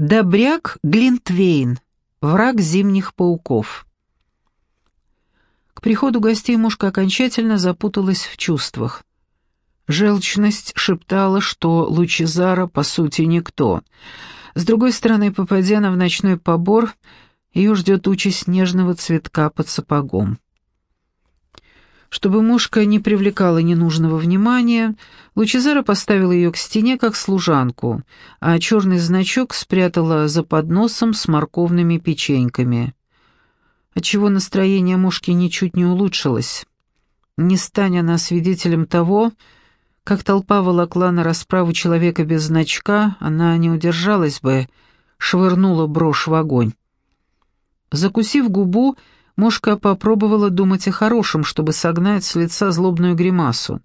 Добряк Глинтвейн, враг зимних пауков. К приходу гостей мушка окончательно запуталась в чувствах. Желчность шептала, что Лучезара, по сути, никто. С другой стороны, попадя на в ночной побор, ее ждет участь нежного цветка под сапогом. Чтобы мушка не привлекала ненужного внимания, Лучезара поставила ее к стене как служанку, а черный значок спрятала за подносом с морковными печеньками. Отчего настроение мушки ничуть не улучшилось. Не стань она свидетелем того, как толпа волокла на расправу человека без значка, она не удержалась бы, швырнула брошь в огонь. Закусив губу, Мошка попробовала думать о хорошем, чтобы согнать с лица злобную гримасу.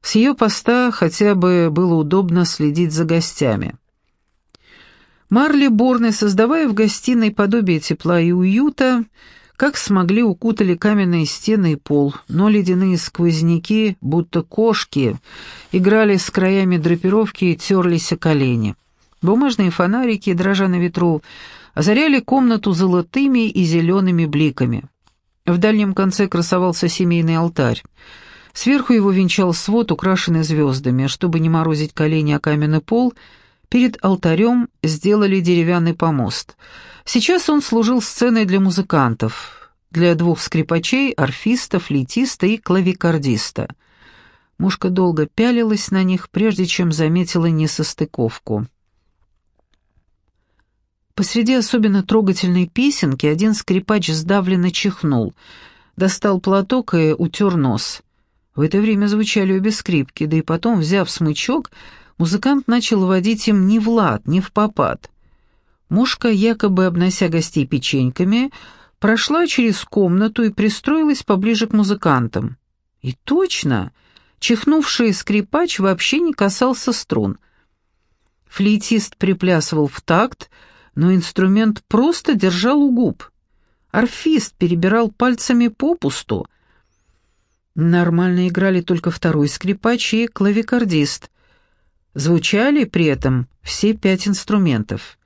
С ее поста хотя бы было удобно следить за гостями. Марли Борны, создавая в гостиной подобие тепла и уюта, как смогли укутали каменные стены и пол, но ледяные сквозняки, будто кошки, играли с краями драпировки и терлись о колени. Бумажные фонарики, дрожа на ветру, озаряли комнату золотыми и зелеными бликами. В дальнем конце красовался семейный алтарь. Сверху его венчал свод, украшенный звездами. Чтобы не морозить колени о каменный пол, перед алтарем сделали деревянный помост. Сейчас он служил сценой для музыкантов, для двух скрипачей, орфиста, флейтиста и клавикордиста. Мушка долго пялилась на них, прежде чем заметила несостыковку. Посреди особенно трогательной песенки один скрипач сдавленно чихнул, достал платок и утер нос. В это время звучали обе скрипки, да и потом, взяв смычок, музыкант начал водить им не в лад, не в попад. Мушка, якобы обнося гостей печеньками, прошла через комнату и пристроилась поближе к музыкантам. И точно, чихнувший скрипач вообще не касался струн. Флейтист приплясывал в такт, но инструмент просто держал у губ. Орфист перебирал пальцами попусту. Нормально играли только второй скрипач и клавикордист. Звучали при этом все пять инструментов.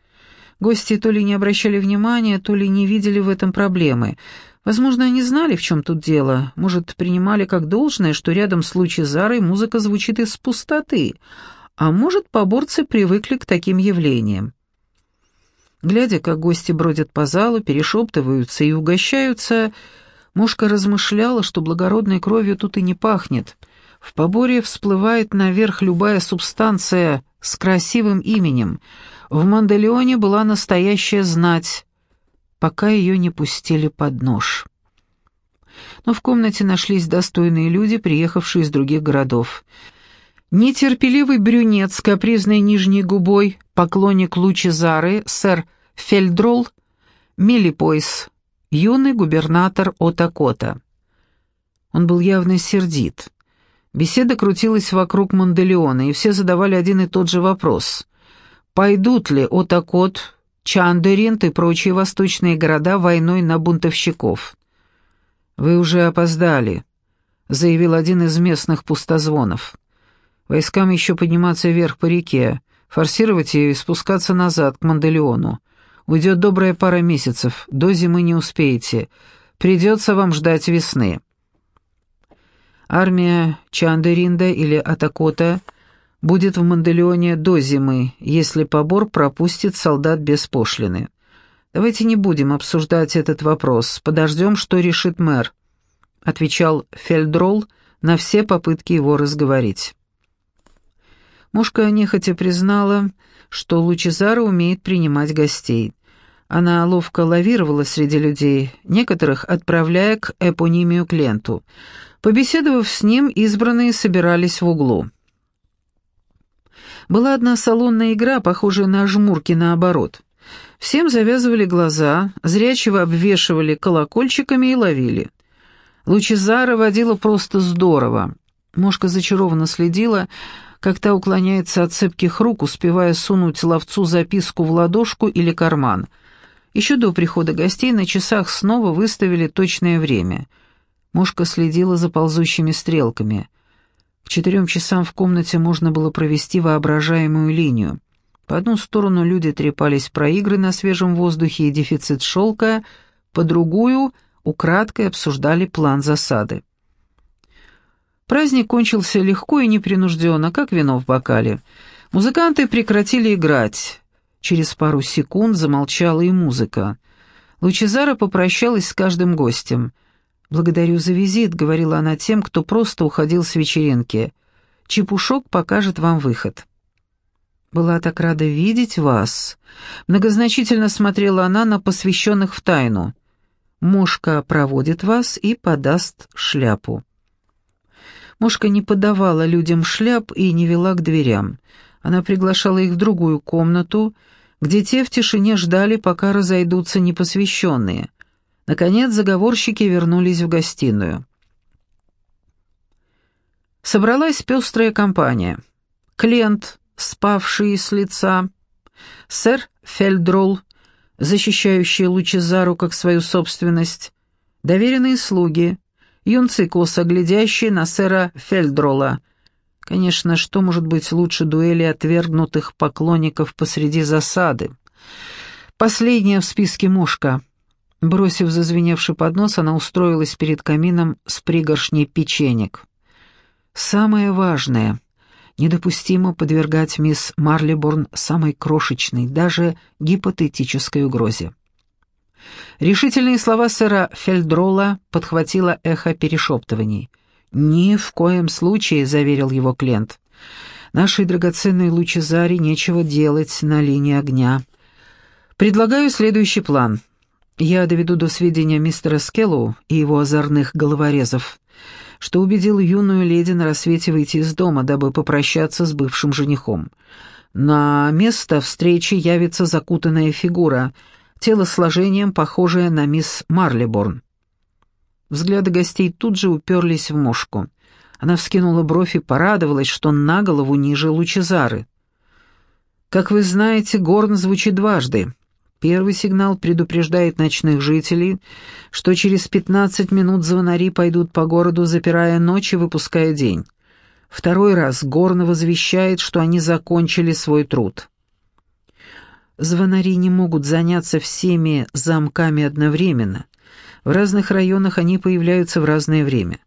Гости то ли не обращали внимания, то ли не видели в этом проблемы. Возможно, они знали, в чем тут дело. Может, принимали как должное, что рядом с Лучезарой музыка звучит из пустоты. А может, поборцы привыкли к таким явлениям. Глядя, как гости бродят по залу, перешептываются и угощаются, Мушка размышляла, что благородной кровью тут и не пахнет. В поборе всплывает наверх любая субстанция с красивым именем. В Манделеоне была настоящая знать, пока ее не пустили под нож. Но в комнате нашлись достойные люди, приехавшие из других городов. Нетерпеливый брюнет с капризной нижней губой, поклонник Лучезары, сэр Фельдрол, Мелипойс, юный губернатор Отакота. Он был явно сердит. Беседа крутилась вокруг Манделеона, и все задавали один и тот же вопрос. Пойдут ли Отакот, Чандеринт и прочие восточные города войной на бунтовщиков? «Вы уже опоздали», — заявил один из местных пустозвонов. «Войскам еще подниматься вверх по реке, форсировать ее и спускаться назад, к Манделеону. Уйдет добрая пара месяцев, до зимы не успеете. Придется вам ждать весны. Армия Чандеринда или Атакота будет в Манделеоне до зимы, если побор пропустит солдат без пошлины. Давайте не будем обсуждать этот вопрос, подождем, что решит мэр», — отвечал Фельдрол на все попытки его разговорить. Мушка нехотя признала, что Лучезара умеет принимать гостей. Она ловко лавировала среди людей, некоторых отправляя к эпонимию Кленту. Побеседовав с ним, избранные собирались в углу. Была одна салонная игра, похожая на жмурки наоборот. Всем завязывали глаза, зрячего обвешивали колокольчиками и ловили. Лучезара водила просто здорово. Мошка зачарованно следила, как та уклоняется от цепких рук, успевая сунуть ловцу записку в ладошку или карман — еще до прихода гостей на часах снова выставили точное время. Мушка следила за ползущими стрелками. К четырем часам в комнате можно было провести воображаемую линию. По одну сторону люди трепались про игры на свежем воздухе и дефицит шелка, по другую — украдкой обсуждали план засады. Праздник кончился легко и непринужденно, как вино в бокале. Музыканты прекратили играть. Через пару секунд замолчала и музыка. Лучезара попрощалась с каждым гостем. «Благодарю за визит», — говорила она тем, кто просто уходил с вечеринки. «Чепушок покажет вам выход». «Была так рада видеть вас», — многозначительно смотрела она на посвященных в тайну. «Мошка проводит вас и подаст шляпу». Мошка не подавала людям шляп и не вела к дверям. Она приглашала их в другую комнату, где те в тишине ждали, пока разойдутся непосвященные. Наконец заговорщики вернулись в гостиную. Собралась пестрая компания. Клент, спавший с лица, сэр Фельдролл, защищающий Лучезару как свою собственность, доверенные слуги, юнцы косо глядящие на сэра Фельдрола — Конечно, что может быть лучше дуэли отвергнутых поклонников посреди засады? Последняя в списке мушка. Бросив зазвеневший поднос, она устроилась перед камином с пригоршней печенек. Самое важное — недопустимо подвергать мисс Марлиборн самой крошечной, даже гипотетической угрозе. Решительные слова сэра Фельдрола подхватило эхо перешептываний — «Ни в коем случае», — заверил его Клент. «Нашей драгоценной Лучезаре нечего делать на линии огня. Предлагаю следующий план. Я доведу до сведения мистера Скеллоу и его озорных головорезов, что убедил юную леди на рассвете выйти из дома, дабы попрощаться с бывшим женихом. На место встречи явится закутанная фигура, телосложением похожая на мисс Марлиборн. Взгляды гостей тут же уперлись в мушку. Она вскинула бровь и порадовалась, что на голову ниже лучезары. Как вы знаете, горн звучит дважды. Первый сигнал предупреждает ночных жителей, что через 15 минут звонари пойдут по городу, запирая ночь и выпуская день. Второй раз горн возвещает, что они закончили свой труд. Звонари не могут заняться всеми замками одновременно. В разных районах они появляются в разное время.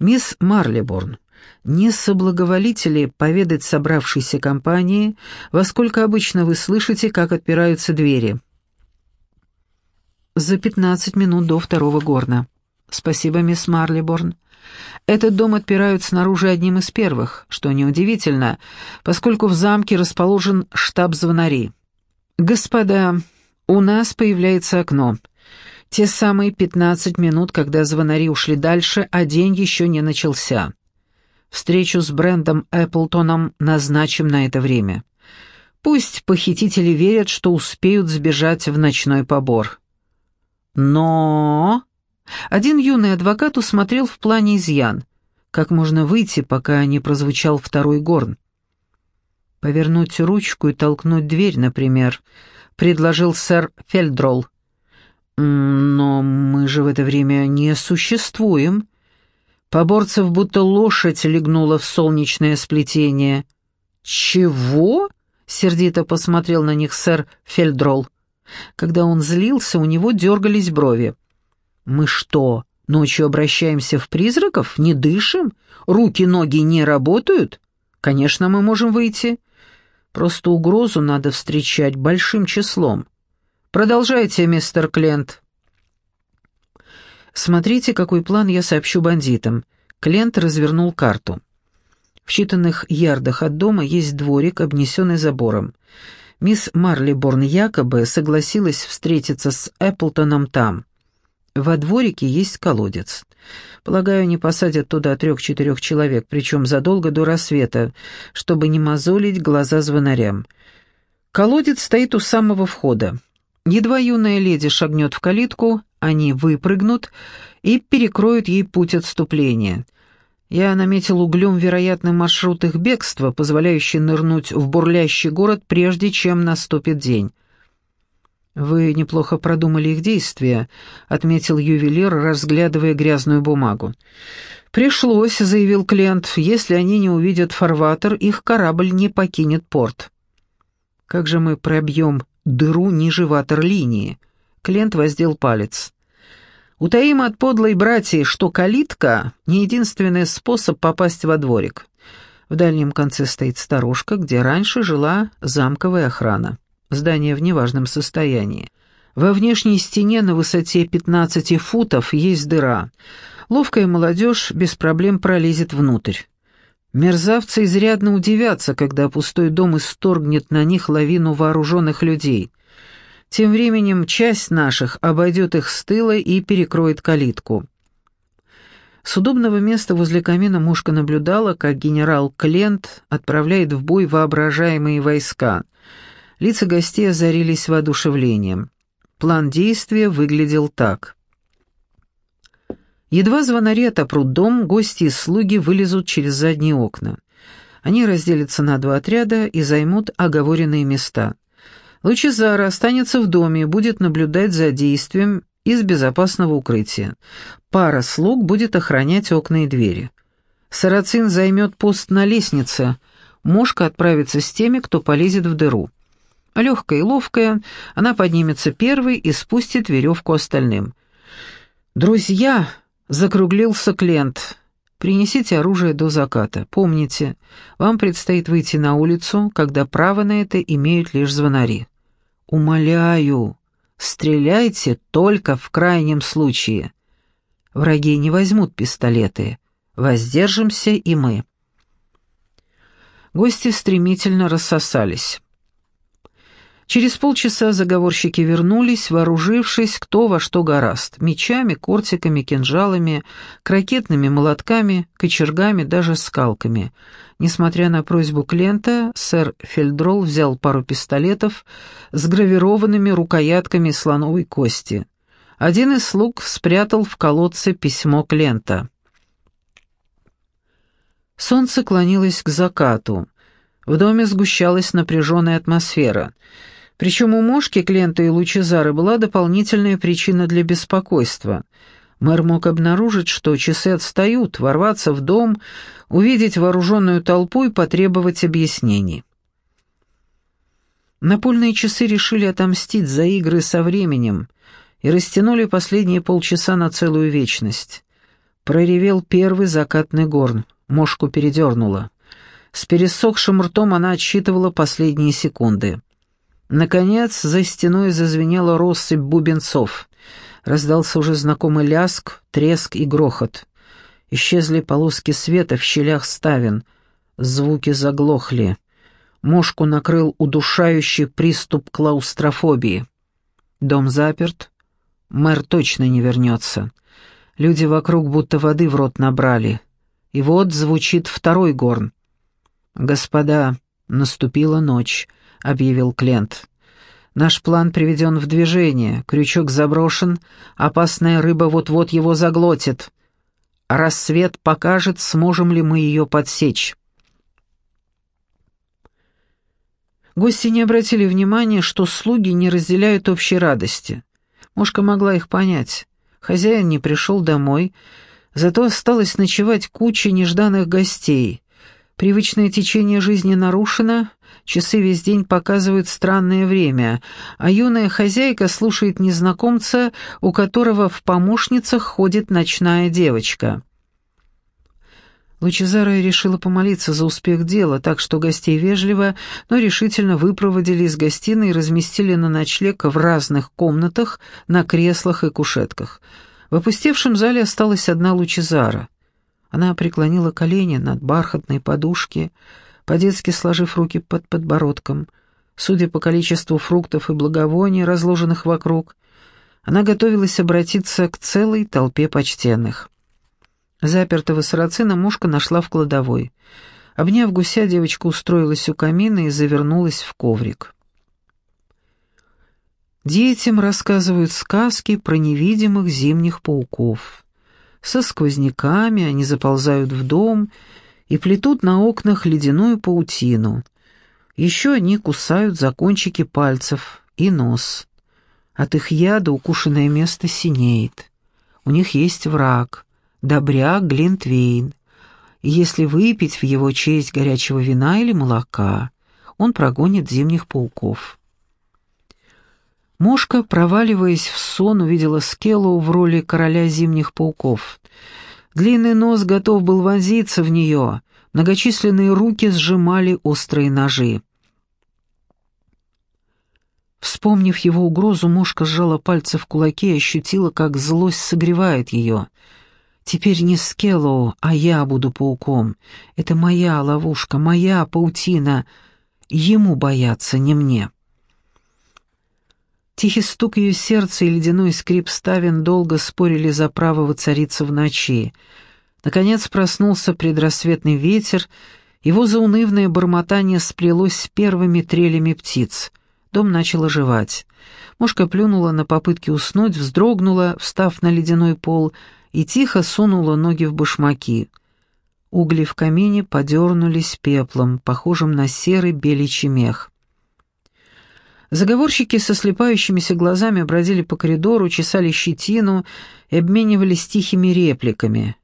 Мисс Марлиборн, не соблаговолите ли поведать собравшейся компании, во сколько обычно вы слышите, как отпираются двери?» «За пятнадцать минут до второго горна». «Спасибо, мисс Марлиборн. Этот дом отпирают снаружи одним из первых, что неудивительно, поскольку в замке расположен штаб звонарей. Господа, у нас появляется окно. Те самые пятнадцать минут, когда звонари ушли дальше, а день еще не начался. Встречу с Брендом Эпплтоном назначим на это время. Пусть похитители верят, что успеют сбежать в ночной побор. Но... Один юный адвокат усмотрел в плане изъян. Как можно выйти, пока не прозвучал второй горн? Повернуть ручку и толкнуть дверь, например, предложил сэр Фельдролл. «Но мы же в это время не существуем». Поборцев будто лошадь легнула в солнечное сплетение. «Чего?» — сердито посмотрел на них сэр Фельдролл. Когда он злился, у него дергались брови. «Мы что, ночью обращаемся в призраков? Не дышим? Руки-ноги не работают? Конечно, мы можем выйти. Просто угрозу надо встречать большим числом. Продолжайте, мистер Клент. Смотрите, какой план я сообщу бандитам. Клент развернул карту. В считанных ярдах от дома есть дворик, обнесенный забором. Мисс Марлиборн якобы согласилась встретиться с Эпплтоном там. Во дворике есть колодец. Полагаю, они посадят туда трех-четырех человек, причем задолго до рассвета, чтобы не мозолить глаза звонарям. Колодец стоит у самого входа. Едва юная леди шагнет в калитку, они выпрыгнут и перекроют ей путь отступления. Я наметил углем вероятный маршрут их бегства, позволяющий нырнуть в бурлящий город, прежде чем наступит день. «Вы неплохо продумали их действия», — отметил ювелир, разглядывая грязную бумагу. «Пришлось», — заявил клиент, — «если они не увидят фарватер, их корабль не покинет порт». Как же мы пробьем дыру ниже ватерлинии?» Клиент воздел палец. «Утаим от подлой братьи, что калитка — не единственный способ попасть во дворик. В дальнем конце стоит сторожка, где раньше жила замковая охрана. Здание в неважном состоянии. Во внешней стене на высоте 15 футов есть дыра. Ловкая молодежь без проблем пролезет внутрь. Мерзавцы изрядно удивятся, когда пустой дом исторгнет на них лавину вооруженных людей. Тем временем часть наших обойдет их с тыла и перекроет калитку. С удобного места возле камина мушка наблюдала, как генерал Клент отправляет в бой воображаемые войска. Лица гостей озарились воодушевлением. План действия выглядел так. Едва звонари отопрут дом, гости и слуги вылезут через задние окна. Они разделятся на два отряда и займут оговоренные места. Лучезара останется в доме и будет наблюдать за действием из безопасного укрытия. Пара слуг будет охранять окна и двери. Сарацин займет пост на лестнице, Мошка отправится с теми, кто полезет в дыру. Легкая и ловкая, она поднимется первой и спустит веревку остальным. «Друзья!» — закруглился Клент. «Принесите оружие до заката. Помните, вам предстоит выйти на улицу, когда право на это имеют лишь звонари. Умоляю, стреляйте только в крайнем случае. Враги не возьмут пистолеты. Воздержимся и мы». Гости стремительно рассосались. Через полчаса заговорщики вернулись, вооружившись кто во что гораст, мечами, кортиками, кинжалами, крокетными молотками, кочергами, даже скалками. Несмотря на просьбу Клента, сэр Фельдрол взял пару пистолетов с гравированными рукоятками слоновой кости. Один из слуг спрятал в колодце письмо Клента. Солнце клонилось к закату. В доме сгущалась напряженная атмосфера — причем у Мошки, Клента и Лучезары была дополнительная причина для беспокойства. Мэр мог обнаружить, что часы отстают, ворваться в дом, увидеть вооруженную толпу и потребовать объяснений. Напольные часы решили отомстить за игры со временем и растянули последние полчаса на целую вечность. Проревел первый закатный горн, мошку передернула. С пересохшим ртом она отсчитывала последние секунды. Наконец, за стеной зазвенела россыпь бубенцов. Раздался уже знакомый ляск, треск и грохот. Исчезли полоски света в щелях ставен. Звуки заглохли. Мошку накрыл удушающий приступ клаустрофобии. Дом заперт. Мэр точно не вернется. Люди вокруг будто воды в рот набрали. И вот звучит второй горн. «Господа, наступила ночь» объявил Клент. «Наш план приведен в движение, крючок заброшен, опасная рыба вот-вот его заглотит. Рассвет покажет, сможем ли мы ее подсечь». Гости не обратили внимания, что слуги не разделяют общей радости. Мушка могла их понять. Хозяин не пришел домой, зато осталось ночевать куча нежданных гостей. Привычное течение жизни нарушено, Часы весь день показывают странное время, а юная хозяйка слушает незнакомца, у которого в помощницах ходит ночная девочка. Лучезара решила помолиться за успех дела, так что гостей вежливо, но решительно выпроводили из гостиной и разместили на ночлег в разных комнатах, на креслах и кушетках. В опустевшем зале осталась одна Лучезара. Она преклонила колени над бархатной подушки, по-детски сложив руки под подбородком. Судя по количеству фруктов и благовоний, разложенных вокруг, она готовилась обратиться к целой толпе почтенных. Запертого сарацина мушка нашла в кладовой. Обняв гуся, девочка устроилась у камина и завернулась в коврик. Детям рассказывают сказки про невидимых зимних пауков. Со сквозняками они заползают в дом и плетут на окнах ледяную паутину. Еще они кусают за кончики пальцев и нос. От их яда укушенное место синеет. У них есть враг, добряк Глинтвейн. Если выпить в его честь горячего вина или молока, он прогонит зимних пауков. Мошка, проваливаясь в сон, увидела Скеллу в роли короля зимних пауков. Длинный нос готов был вонзиться в нее, многочисленные руки сжимали острые ножи. Вспомнив его угрозу, мушка сжала пальцы в кулаки и ощутила, как злость согревает ее. «Теперь не Скеллоу, а я буду пауком. Это моя ловушка, моя паутина. Ему бояться, не мне». Тихий стук ее сердца и ледяной скрип ставен долго спорили за право воцариться в ночи. Наконец проснулся предрассветный ветер, его заунывное бормотание сплелось с первыми трелями птиц — Дом начал оживать. Мушка плюнула на попытки уснуть, вздрогнула, встав на ледяной пол, и тихо сунула ноги в башмаки. Угли в камине подернулись пеплом, похожим на серый беличий мех. Заговорщики со слепающимися глазами бродили по коридору, чесали щетину и обменивались тихими репликами.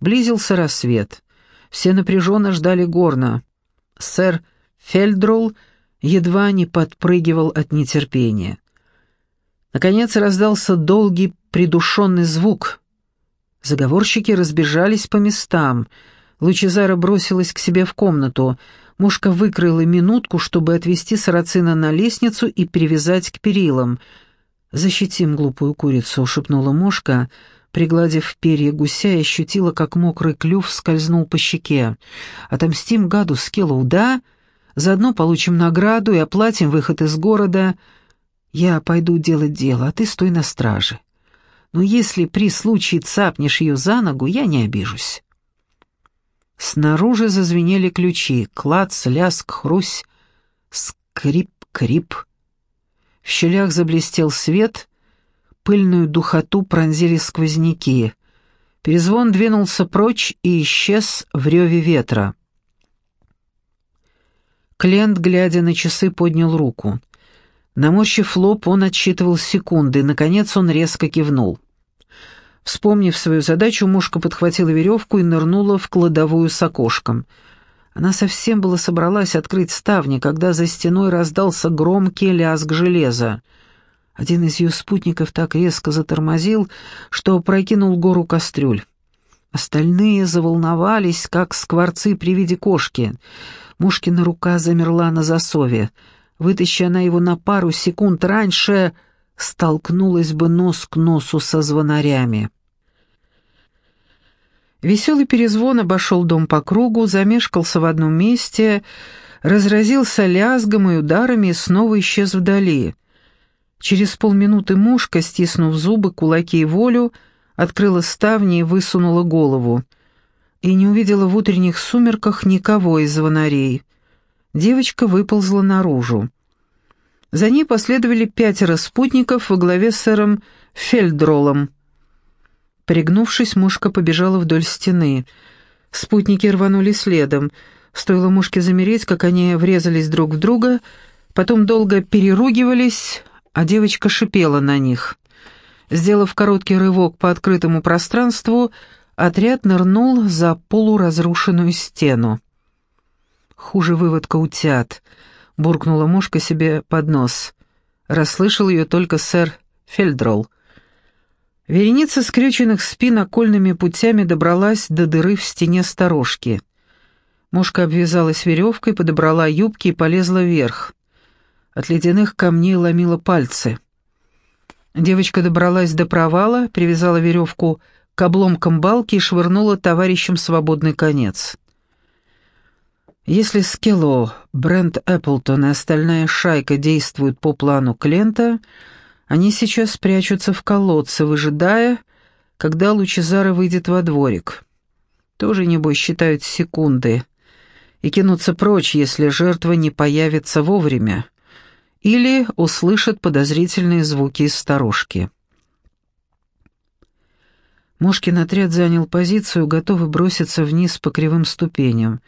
Близился рассвет. Все напряженно ждали горна. Сэр Фельдрол — едва не подпрыгивал от нетерпения. Наконец раздался долгий придушенный звук. Заговорщики разбежались по местам. Лучезара бросилась к себе в комнату. Мушка выкрыла минутку, чтобы отвести сарацина на лестницу и привязать к перилам. «Защитим глупую курицу», — шепнула Мушка, пригладив перья гуся и ощутила, как мокрый клюв скользнул по щеке. «Отомстим гаду Скиллоу, да?» Заодно получим награду и оплатим выход из города. Я пойду делать дело, а ты стой на страже. Но если при случае цапнешь ее за ногу, я не обижусь». Снаружи зазвенели ключи. Клац, ляск, хрусь, скрип-крип. В щелях заблестел свет, пыльную духоту пронзили сквозняки. Перезвон двинулся прочь и исчез в реве ветра. Клент, глядя на часы, поднял руку. Наморщив лоб, он отсчитывал секунды. Наконец он резко кивнул. Вспомнив свою задачу, мушка подхватила веревку и нырнула в кладовую с окошком. Она совсем было собралась открыть ставни, когда за стеной раздался громкий лязг железа. Один из ее спутников так резко затормозил, что прокинул гору кастрюль. Остальные заволновались, как скворцы при виде кошки — Мушкина рука замерла на засове. Вытащи она его на пару секунд раньше, столкнулась бы нос к носу со звонарями. Веселый перезвон обошел дом по кругу, замешкался в одном месте, разразился лязгом и ударами и снова исчез вдали. Через полминуты мушка, стиснув зубы, кулаки и волю, открыла ставни и высунула голову — и не увидела в утренних сумерках никого из звонарей. Девочка выползла наружу. За ней последовали пятеро спутников во главе с сэром Фельдролом. Пригнувшись, мушка побежала вдоль стены. Спутники рванули следом. Стоило мушке замереть, как они врезались друг в друга, потом долго переругивались, а девочка шипела на них. Сделав короткий рывок по открытому пространству, Отряд нырнул за полуразрушенную стену. «Хуже выводка утят», — буркнула мушка себе под нос. Расслышал ее только сэр Фельдрол. Вереница скрюченных спин окольными путями добралась до дыры в стене сторожки. Мушка обвязалась веревкой, подобрала юбки и полезла вверх. От ледяных камней ломила пальцы. Девочка добралась до провала, привязала веревку к обломкам балки и швырнула товарищам свободный конец. Если Скелло, Брент Эпплтон и остальная шайка действуют по плану Клента, они сейчас прячутся в колодце, выжидая, когда Лучезара выйдет во дворик. Тоже, небось, считают секунды и кинутся прочь, если жертва не появится вовремя или услышат подозрительные звуки из сторожки. Мошкин отряд занял позицию, готовый броситься вниз по кривым ступеням.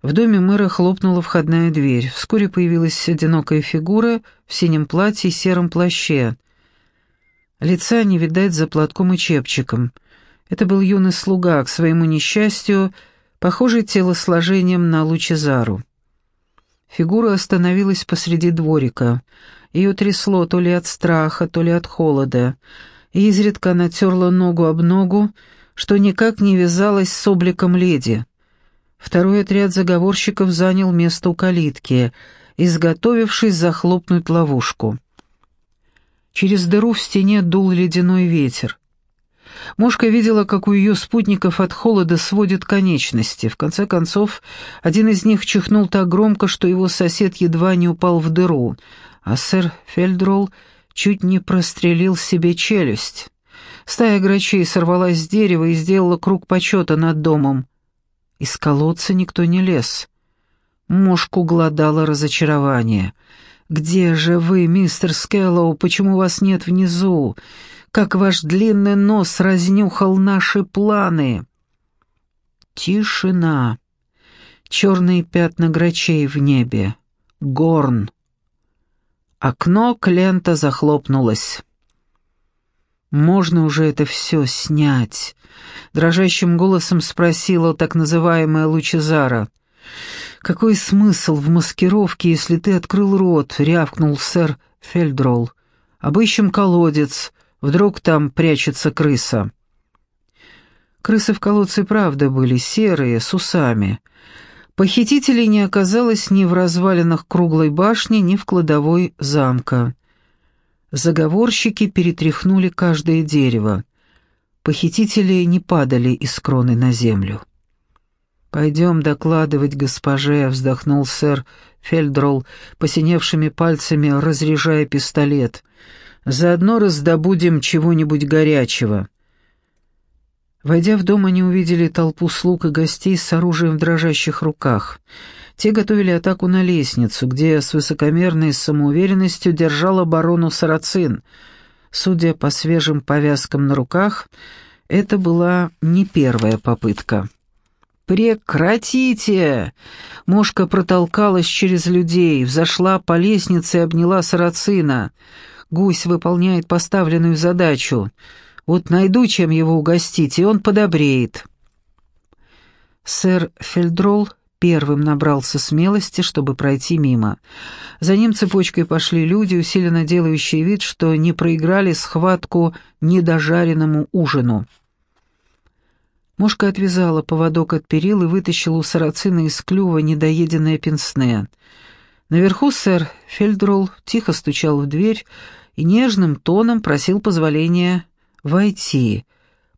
В доме мэра хлопнула входная дверь. Вскоре появилась одинокая фигура в синем платье и сером плаще. Лица не видать за платком и чепчиком. Это был юный слуга, к своему несчастью, похожий телосложением на Лучезару. Фигура остановилась посреди дворика. Ее трясло то ли от страха, то ли от холода. Изредка она терла ногу об ногу, что никак не вязалось с обликом леди. Второй отряд заговорщиков занял место у калитки, изготовившись захлопнуть ловушку. Через дыру в стене дул ледяной ветер. Мошка видела, как у ее спутников от холода сводят конечности. В конце концов, один из них чихнул так громко, что его сосед едва не упал в дыру, а сэр Фельдролл чуть не прострелил себе челюсть. Стая грачей сорвалась с дерева и сделала круг почета над домом. Из колодца никто не лез. Мошку гладало разочарование. «Где же вы, мистер Скеллоу? Почему вас нет внизу? как ваш длинный нос разнюхал наши планы. Тишина. Черные пятна грачей в небе. Горн. Окно Клента захлопнулось. «Можно уже это все снять?» — дрожащим голосом спросила так называемая Лучезара. «Какой смысл в маскировке, если ты открыл рот?» — рявкнул сэр Фельдролл. «Обыщем колодец, Вдруг там прячется крыса. Крысы в колодце правда были серые, с усами. Похитителей не оказалось ни в развалинах круглой башни, ни в кладовой замка. Заговорщики перетряхнули каждое дерево. Похитители не падали из кроны на землю. «Пойдем докладывать госпоже», — вздохнул сэр Фельдролл, посиневшими пальцами разряжая пистолет. Заодно раздобудем чего-нибудь горячего». Войдя в дом, они увидели толпу слуг и гостей с оружием в дрожащих руках. Те готовили атаку на лестницу, где с высокомерной самоуверенностью держал оборону Сарацин. Судя по свежим повязкам на руках, это была не первая попытка. «Прекратите!» Мошка протолкалась через людей, взошла по лестнице и обняла Сарацина. Гусь выполняет поставленную задачу. Вот найду, чем его угостить, и он подобреет». Сэр Фельдролл первым набрался смелости, чтобы пройти мимо. За ним цепочкой пошли люди, усиленно делающие вид, что не проиграли схватку недожаренному ужину. Мушка отвязала поводок от перил и вытащила у сарацина из клюва недоеденное пенсне. Наверху сэр Фельдролл тихо стучал в дверь, и нежным тоном просил позволения войти.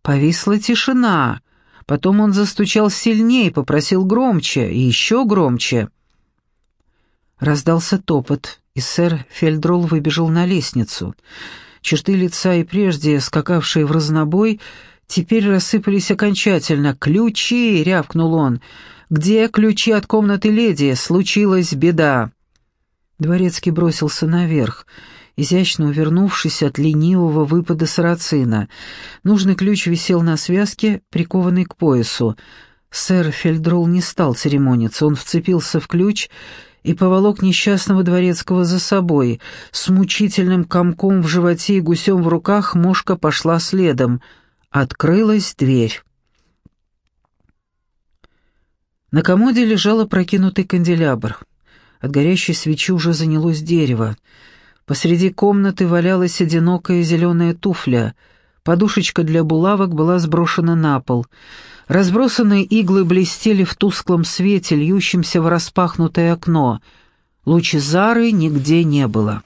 Повисла тишина. Потом он застучал сильнее, попросил громче и еще громче. Раздался топот, и сэр Фельдрол выбежал на лестницу. Черты лица и прежде скакавшие в разнобой теперь рассыпались окончательно. «Ключи!» — рявкнул он. «Где ключи от комнаты леди? Случилась беда!» Дворецкий бросился наверх изящно увернувшись от ленивого выпада сарацина. Нужный ключ висел на связке, прикованный к поясу. Сэр Фельдрол не стал церемониться, он вцепился в ключ и поволок несчастного дворецкого за собой. С мучительным комком в животе и гусем в руках мошка пошла следом. Открылась дверь. На комоде лежал опрокинутый канделябр. От горящей свечи уже занялось дерево. Посреди комнаты валялась одинокая зеленая туфля. Подушечка для булавок была сброшена на пол. Разбросанные иглы блестели в тусклом свете, льющемся в распахнутое окно. Лучезары нигде не было.